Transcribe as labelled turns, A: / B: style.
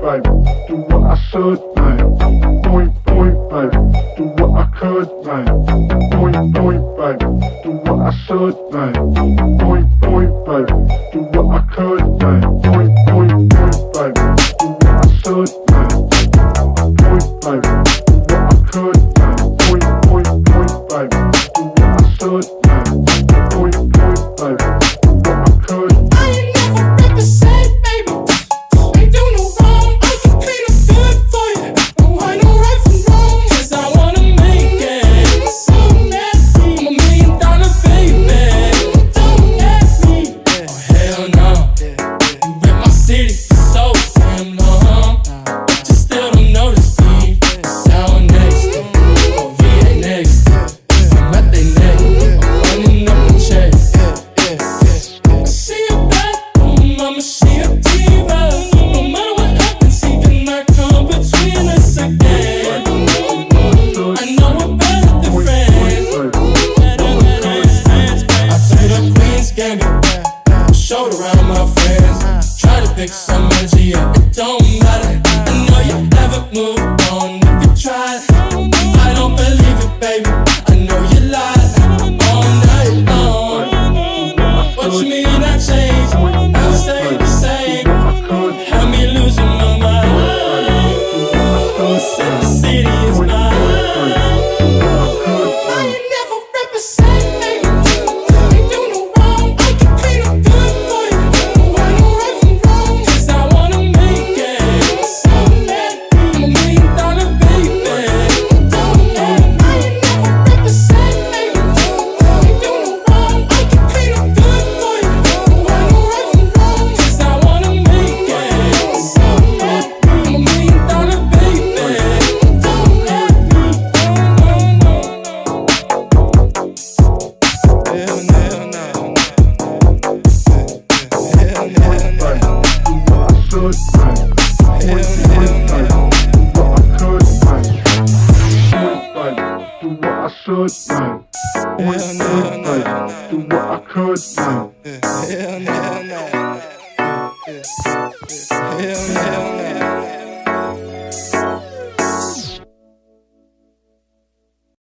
A: do what I should, babe. Point, point, do what I could, babe. Point, point, do what I should, babe. Point, point, do what I could, babe. Point,
B: topic, some energy, it don't matter. I know you haven't moved on if you tried. I don't believe it, baby. I know you lied all night long. What you mean I changed? I stay the same. Had me losing my mind. Said the city is mine. could now. Always yeah, no, do what I could now. Yeah, yeah, yeah, yeah. yeah,
A: yeah.